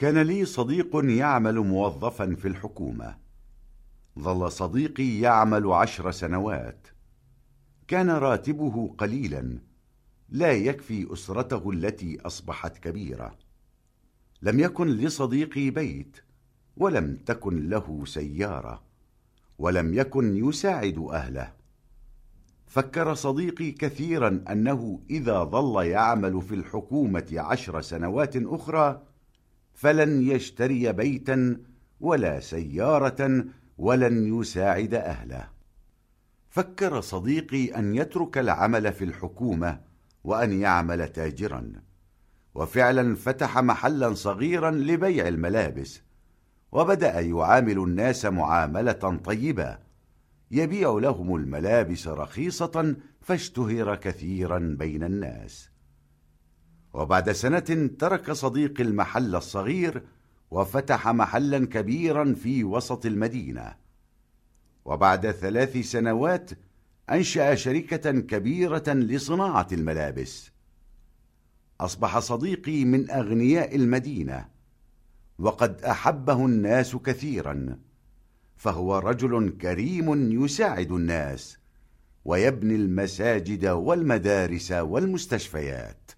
كان لي صديق يعمل موظفا في الحكومة. ظل صديقي يعمل عشر سنوات. كان راتبه قليلا لا يكفي أسرته التي أصبحت كبيرة. لم يكن لصديقي بيت ولم تكن له سيارة ولم يكن يساعد أهله. فكر صديقي كثيرا أنه إذا ظل يعمل في الحكومة عشر سنوات أخرى فلن يشتري بيتا ولا سيارة ولن يساعد أهله. فكر صديقي أن يترك العمل في الحكومة وأن يعمل تاجرا. وفعلا فتح محلا صغيرا لبيع الملابس وبدأ يعامل الناس معاملة طيبة. يبيع لهم الملابس رخيصة فاشتهر كثيرا بين الناس. وبعد سنة ترك صديق المحل الصغير وفتح محلا كبيرا في وسط المدينة. وبعد ثلاث سنوات أنشأ شركة كبيرة لصناعة الملابس. أصبح صديقي من أغنياء المدينة وقد أحبه الناس كثيرا فهو رجل كريم يساعد الناس ويبني المساجد والمدارس والمستشفيات.